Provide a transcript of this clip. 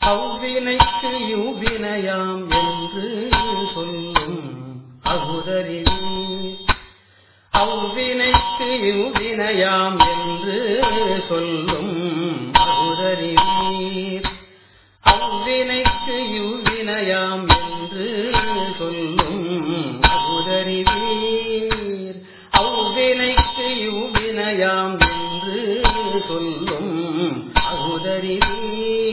அவ்வினைக்கு யுவினையாம் என்று சொல்லும் அகுதறிவீர் அவ்வினைக்கு யுவினையாம் என்று சொல்லும் அகுதறிவீர் அவ்வினைக்கு யுவினையாம் என்று சொல்லும் அகுதறிவீர் அவ்வினைக்கு யுவினையாம் என்று சொல்லும் அகுதறிவீர்